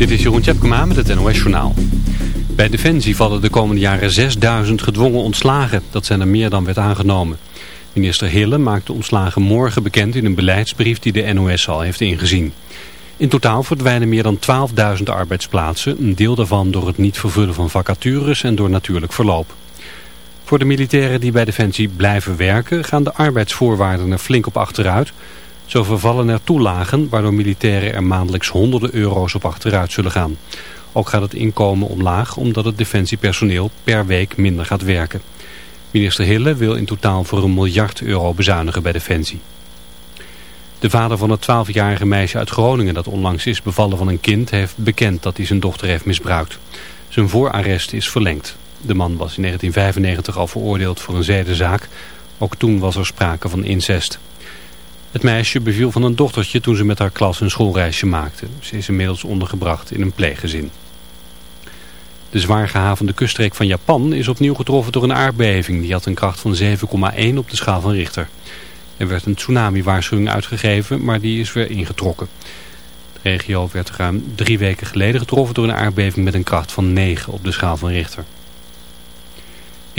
Dit is Jeroen Tjepkema met het NOS Journaal. Bij Defensie vallen de komende jaren 6000 gedwongen ontslagen. Dat zijn er meer dan werd aangenomen. Minister Hille maakt de ontslagen morgen bekend in een beleidsbrief die de NOS al heeft ingezien. In totaal verdwijnen meer dan 12.000 arbeidsplaatsen, een deel daarvan door het niet vervullen van vacatures en door natuurlijk verloop. Voor de militairen die bij Defensie blijven werken gaan de arbeidsvoorwaarden er flink op achteruit... Zo vervallen er toelagen waardoor militairen er maandelijks honderden euro's op achteruit zullen gaan. Ook gaat het inkomen omlaag omdat het defensiepersoneel per week minder gaat werken. Minister Hille wil in totaal voor een miljard euro bezuinigen bij Defensie. De vader van het 12-jarige meisje uit Groningen dat onlangs is bevallen van een kind... heeft bekend dat hij zijn dochter heeft misbruikt. Zijn voorarrest is verlengd. De man was in 1995 al veroordeeld voor een zedenzaak. Ook toen was er sprake van incest. Het meisje beviel van een dochtertje toen ze met haar klas een schoolreisje maakte. Ze is inmiddels ondergebracht in een pleeggezin. De zwaar gehavende kuststreek van Japan is opnieuw getroffen door een aardbeving. Die had een kracht van 7,1 op de schaal van Richter. Er werd een tsunami-waarschuwing uitgegeven, maar die is weer ingetrokken. De regio werd ruim drie weken geleden getroffen door een aardbeving met een kracht van 9 op de schaal van Richter.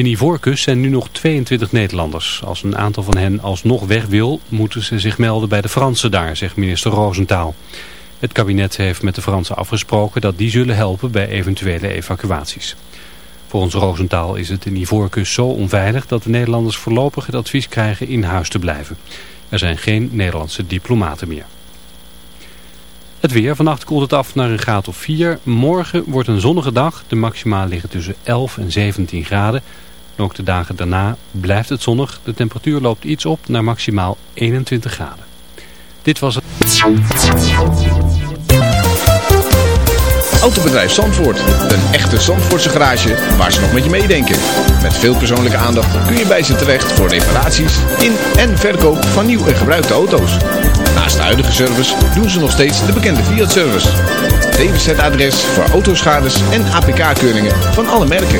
In Ivoorkust zijn nu nog 22 Nederlanders. Als een aantal van hen alsnog weg wil, moeten ze zich melden bij de Fransen daar, zegt minister Roosentaal. Het kabinet heeft met de Fransen afgesproken dat die zullen helpen bij eventuele evacuaties. Volgens Roosentaal is het in Ivoorkust zo onveilig dat de Nederlanders voorlopig het advies krijgen in huis te blijven. Er zijn geen Nederlandse diplomaten meer. Het weer. Vannacht koelt het af naar een graad of 4. Morgen wordt een zonnige dag. De maxima liggen tussen 11 en 17 graden. Ook de dagen daarna blijft het zonnig. De temperatuur loopt iets op naar maximaal 21 graden. Dit was het. Autobedrijf Zandvoort. Een echte Zandvoortse garage waar ze nog met je meedenken. Met veel persoonlijke aandacht kun je bij ze terecht voor reparaties in en verkoop van nieuw en gebruikte auto's. Naast de huidige service doen ze nog steeds de bekende Fiat-service. DWZ-adres voor autoschades en APK-keuringen van alle merken.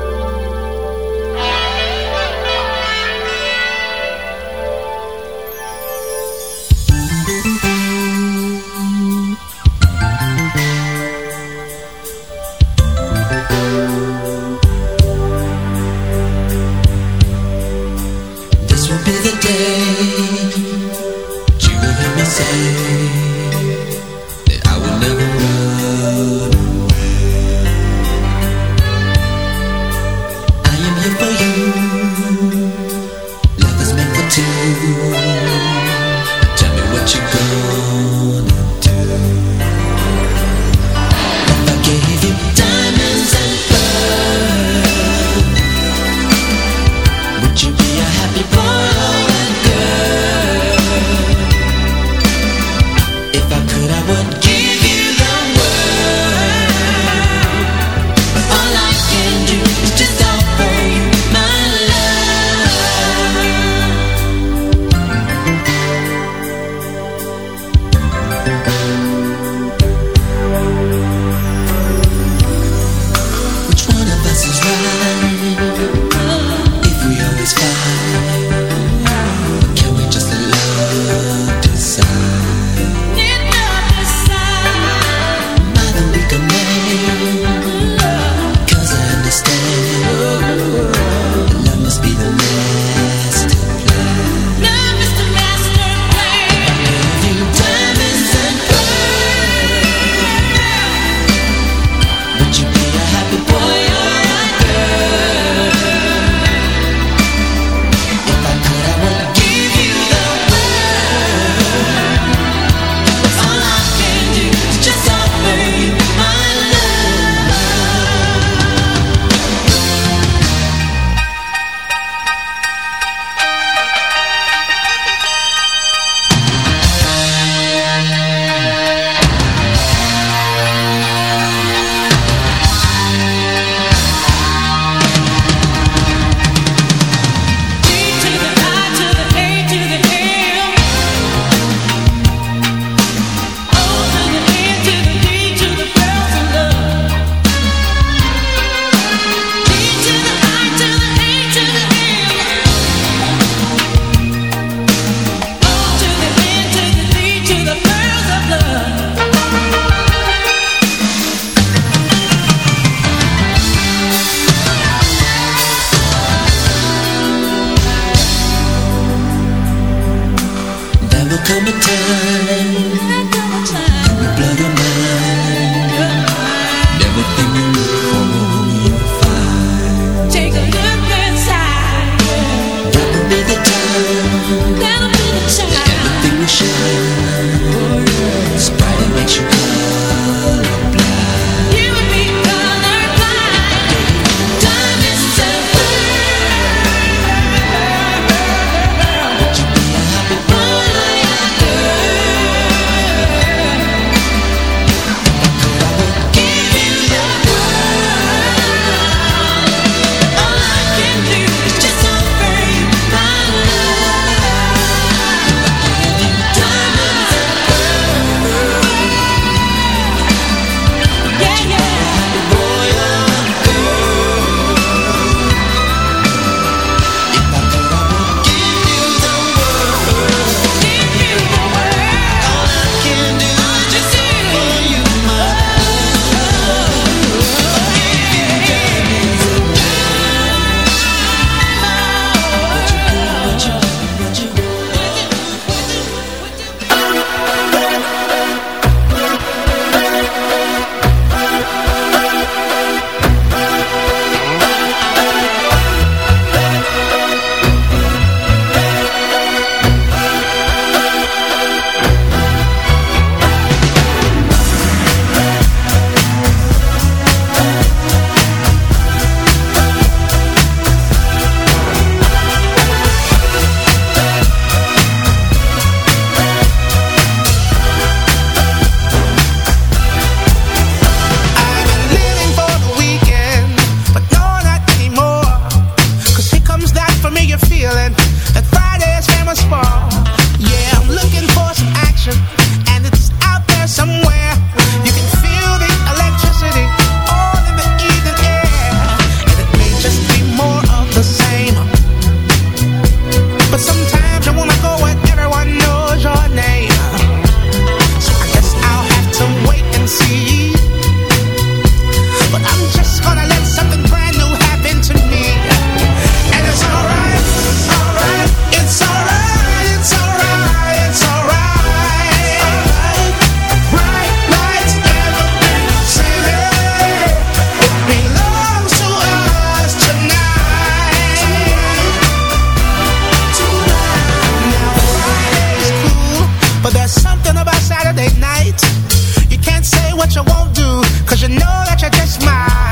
what you won't do, cause you know that you're just mine.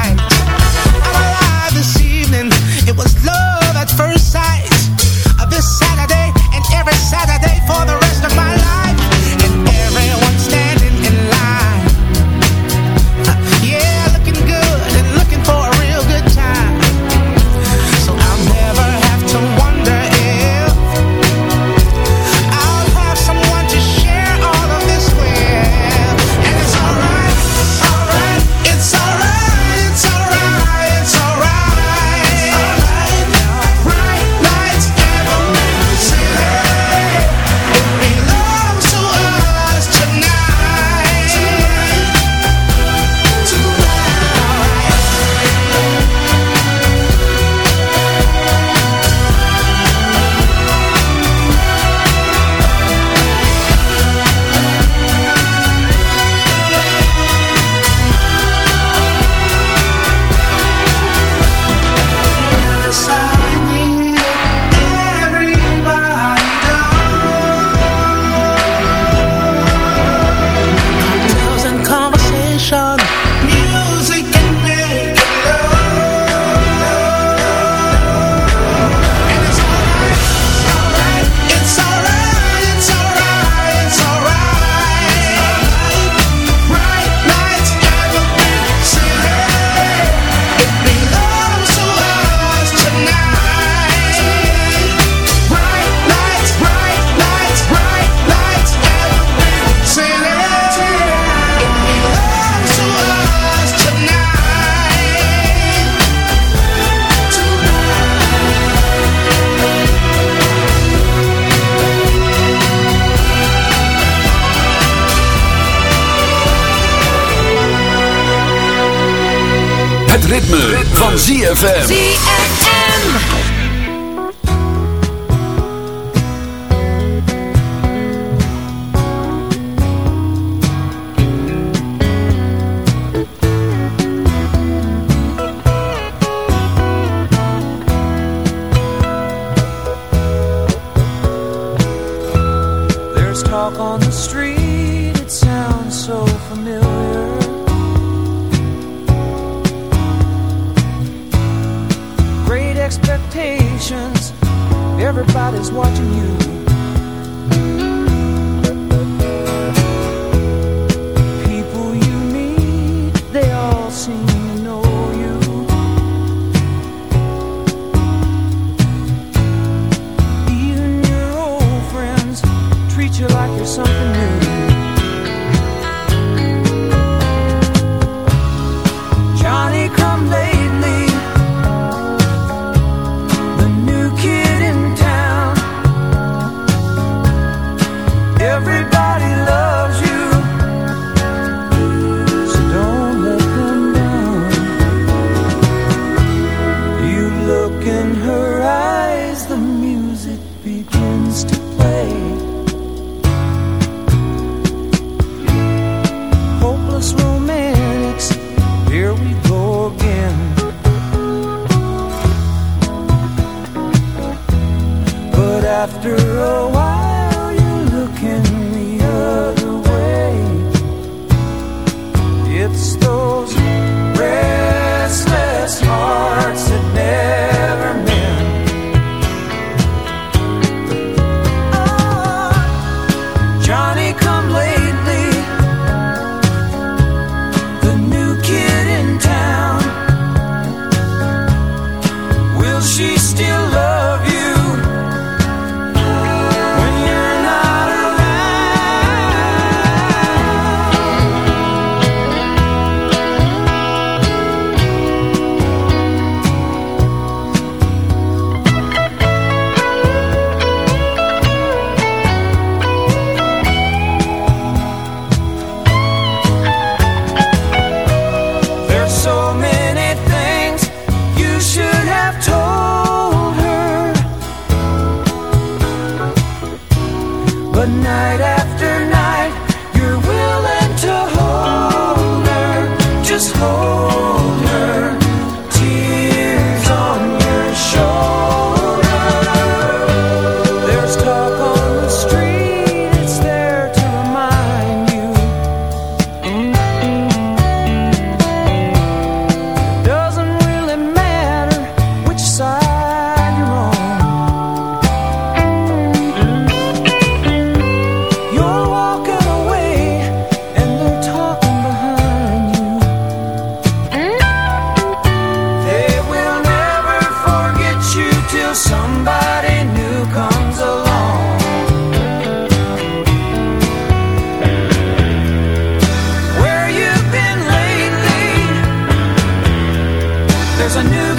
ZFM. ZFM.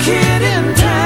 Kid in town.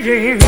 lady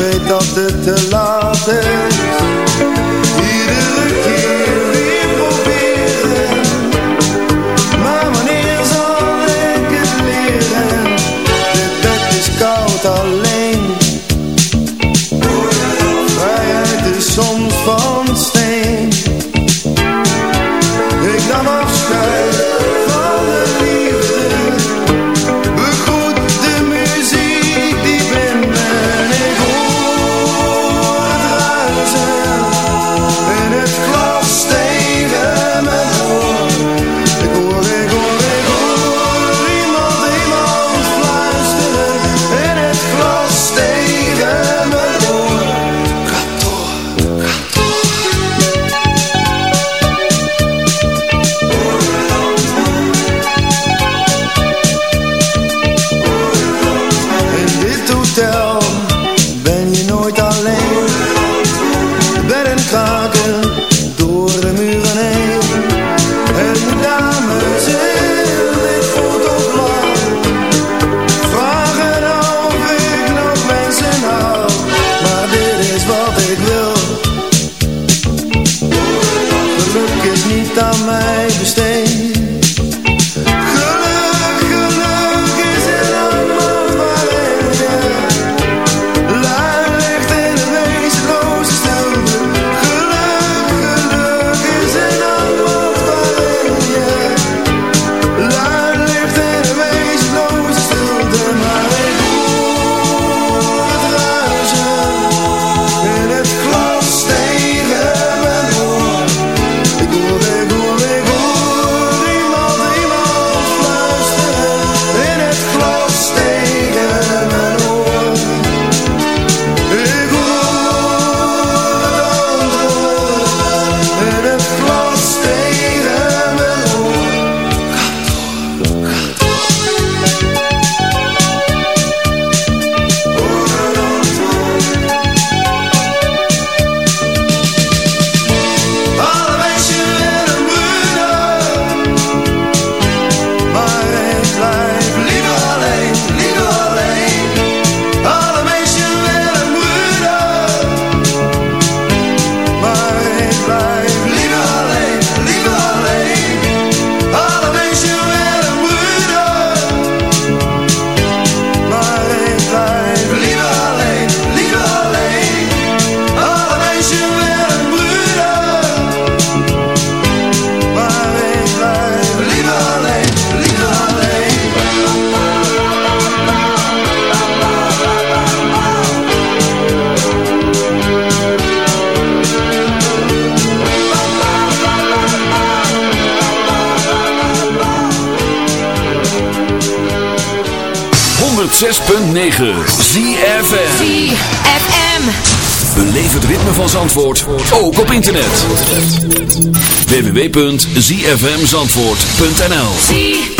weet dat het te laat is. www.zfmzandvoort.nl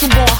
possible.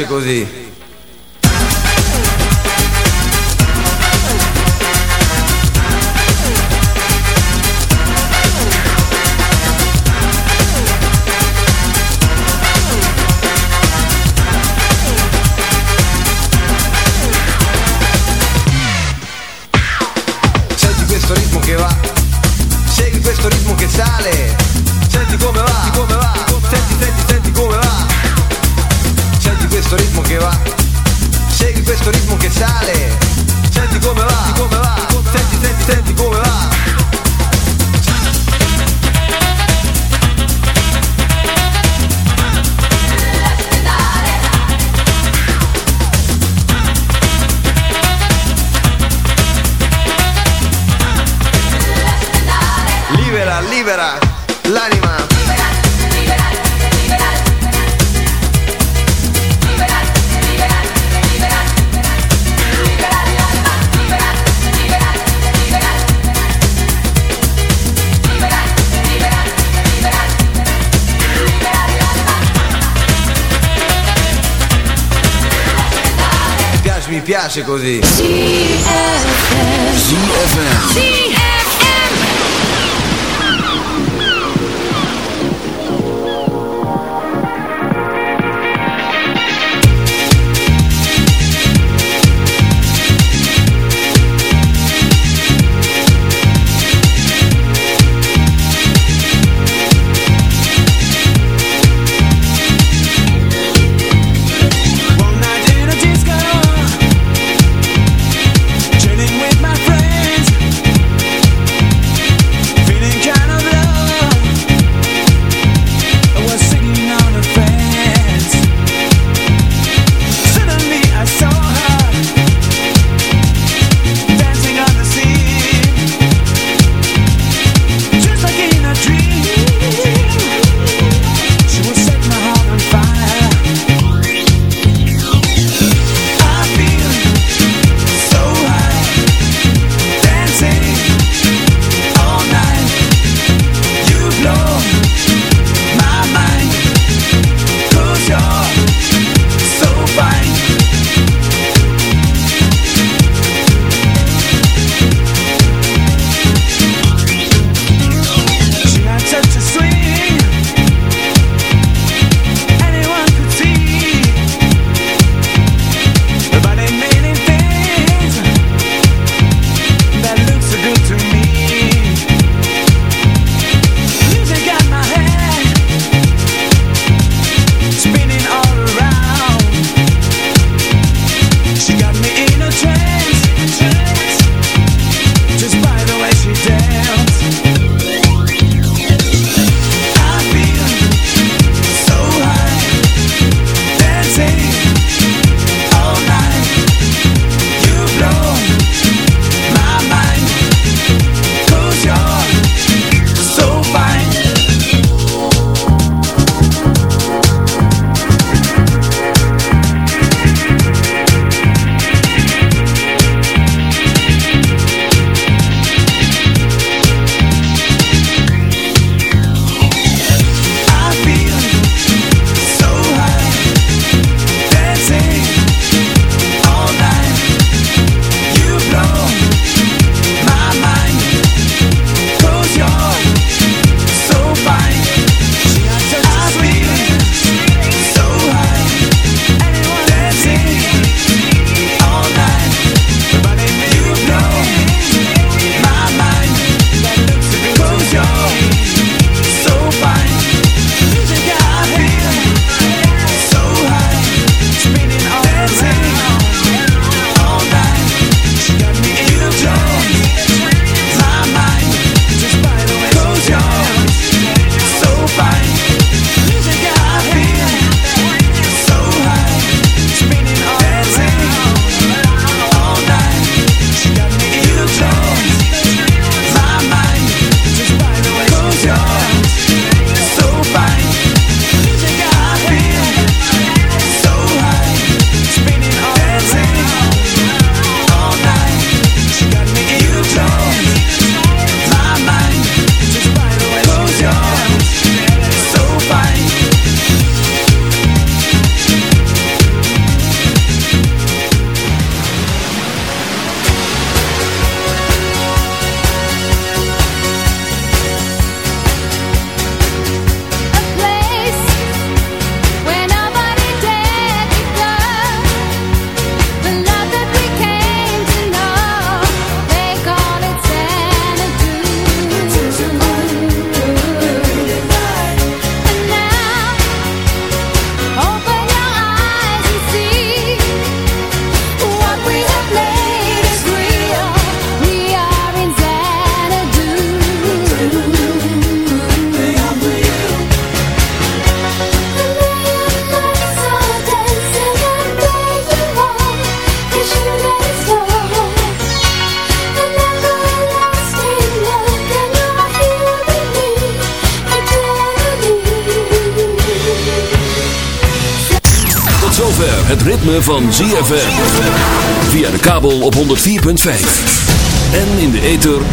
piace così. Così